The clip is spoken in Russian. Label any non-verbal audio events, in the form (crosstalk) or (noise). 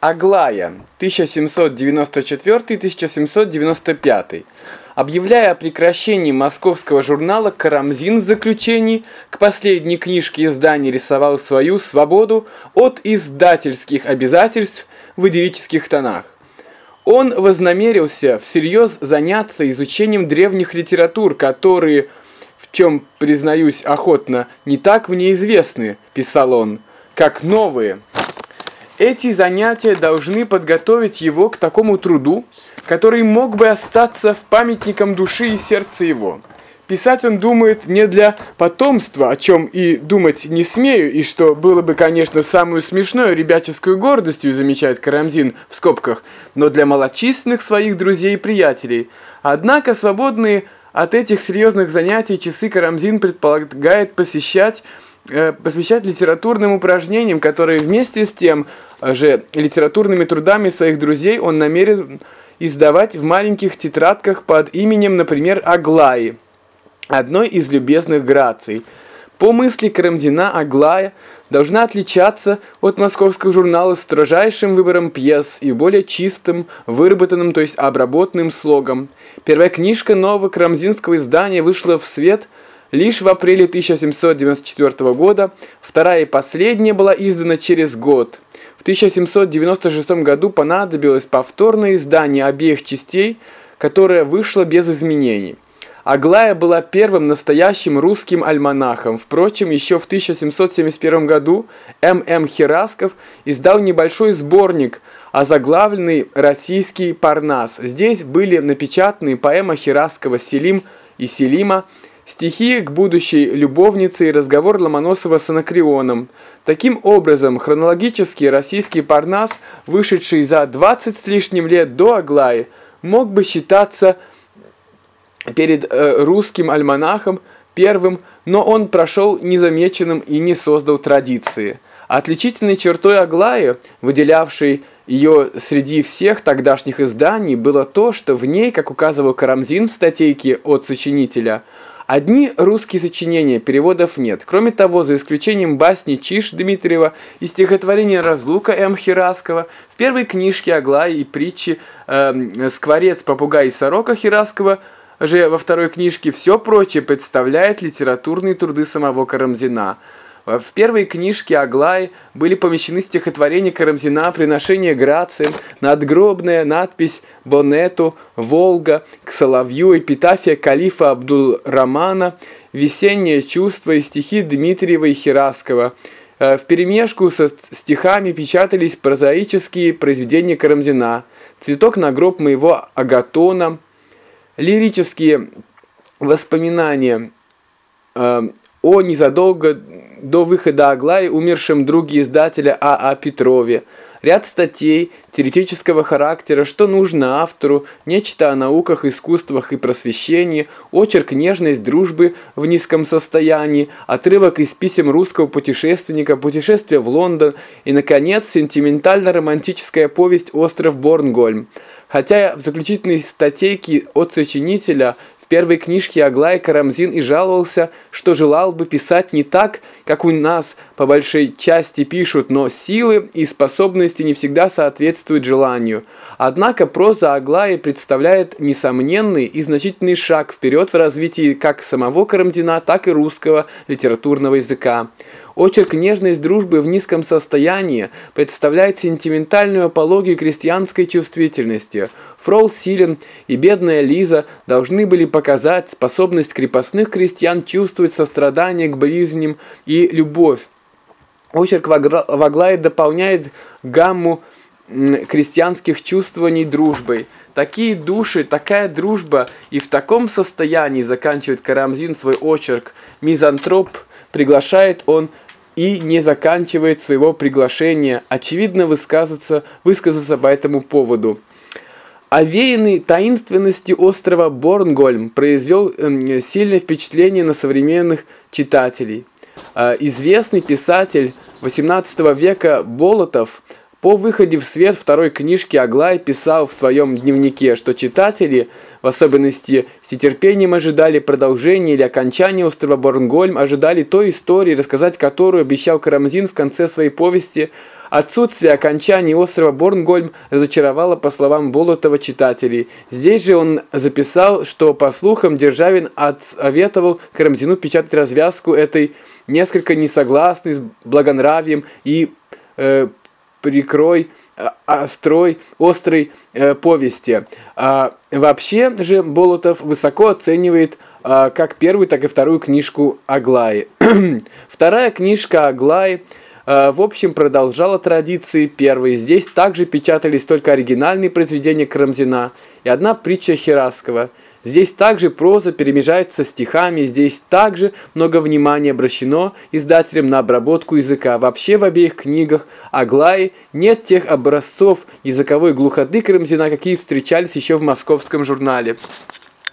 Аглая, 1794-1795. Объявляя о прекращении московского журнала, Карамзин в заключении к последней книжке издания рисовал свою свободу от издательских обязательств в идиллических тонах. Он вознамерился всерьез заняться изучением древних литератур, которые, в чем, признаюсь охотно, не так мне известны, писал он, как новые. Эти занятия должны подготовить его к такому труду, который мог бы остаться в памятником души и сердца его. Писать он думает не для потомства, о чем и думать не смею, и что было бы, конечно, самую смешную ребяческую гордостью, замечает Карамзин в скобках, но для малочисленных своих друзей и приятелей. Однако свободные от этих серьезных занятий часы Карамзин предполагает посещать посвящать литературным упражнениям, которые вместе с тем же литературными трудами своих друзей он намерен издавать в маленьких тетрадках под именем, например, Аглаи, одной из любезных Граций. По мысли Карамзина Аглая должна отличаться от московского журнала строжайшим выбором пьес и более чистым, выработанным, то есть обработанным слогом. Первая книжка нового карамзинского издания вышла в свет – лишь в апреле 1794 года, вторая и последняя была издана через год. В 1796 году понадобилось повторное издание обеих частей, которое вышло без изменений. Аглая была первым настоящим русским альманахом. Впрочем, еще в 1771 году М.М. Херасков издал небольшой сборник, озаглавленный «Российский Парнас». Здесь были напечатаны поэма Хераскова «Селим» и «Селима», стихи к будущей любовнице и разговор Ломоносова с Анакреоном. Таким образом, хронологически российский Парнас, вышедший за 20 с лишним лет до Аглаи, мог бы считаться перед э, русским альманахом первым, но он прошел незамеченным и не создал традиции. Отличительной чертой Аглаи, выделявшей ее среди всех тогдашних изданий, было то, что в ней, как указывал Карамзин в статейке от сочинителя, Одни русские сочинения, переводов нет. Кроме того, за исключением басни Чиш Дмитриева и стихотворения «Разлука» М. Хераскова, в первой книжке Аглаи и притчи э, «Скворец, попугай и сорока» Хераскова же во второй книжке все прочее представляет литературные труды самого Карамзина – в первой книжке Аглаи были помещены стихотворения Карамзина «Приношение Грации», надгробная надпись Бонету, Волга, к Соловью, эпитафия калифа Абдул-Рамана, весеннее чувство и стихи Дмитриева и Хераскова. Э, перемешку со стихами печатались прозаические произведения Карамзина, «Цветок на гроб моего Агатона», лирические воспоминания э, о незадолго до выхода Аглаи умершем друге издателя А.А. А Петрове, ряд статей теоретического характера, что нужно автору, нечто о науках, искусствах и просвещении, очерк «Нежность дружбы в низком состоянии», отрывок из писем русского путешественника, путешествие в Лондон и, наконец, сентиментально-романтическая повесть «Остров Борнгольм». Хотя в заключительной статейке от сочинителя первой книжке Аглая Карамзин и жаловался, что желал бы писать не так, как у нас по большей части пишут, но силы и способности не всегда соответствуют желанию. Однако проза Аглаи представляет несомненный и значительный шаг вперед в развитии как самого Карамзина, так и русского литературного языка. Очерк «Нежность дружбы в низком состоянии» представляет сентиментальную апологию крестьянской чувствительности – Фрол Силен и бедная Лиза должны были показать способность крепостных крестьян чувствовать сострадание к ближним и любовь. Очерк Ваглая дополняет гамму крестьянских чувствований дружбой. Такие души, такая дружба и в таком состоянии, заканчивает Карамзин свой очерк, мизантроп, приглашает он и не заканчивает своего приглашения, очевидно высказаться, высказаться по этому поводу. Овеянный таинственностью острова Борнгольм произвел э, сильное впечатление на современных читателей. Э, известный писатель XVIII века Болотов по выходе в свет второй книжки Аглай писал в своем дневнике, что читатели, в особенности с нетерпением ожидали продолжения или окончания острова Борнгольм, ожидали той истории, рассказать которую обещал Карамзин в конце своей повести Отсутствие окончаний острова Борнгольм разочаровало, по словам Болотова, читателей. Здесь же он записал, что, по слухам, Державин отсоветовал Карамзину печатать развязку этой несколько несогласной с благонравием и э, прикрой э, острой, острой э, повести. А, вообще же Болотов высоко оценивает а, как первую, так и вторую книжку Аглаи. (clears throat) Вторая книжка Аглаи а, в общем продолжала традиции первой. Здесь также печатались только оригинальные произведения Карамзина и одна притча Хераскова – Здесь также проза перемежается стихами, здесь также много внимания обращено издателем на обработку языка. Вообще в обеих книгах Аглаи нет тех образцов языковой глухоты Карамзина, какие встречались еще в московском журнале.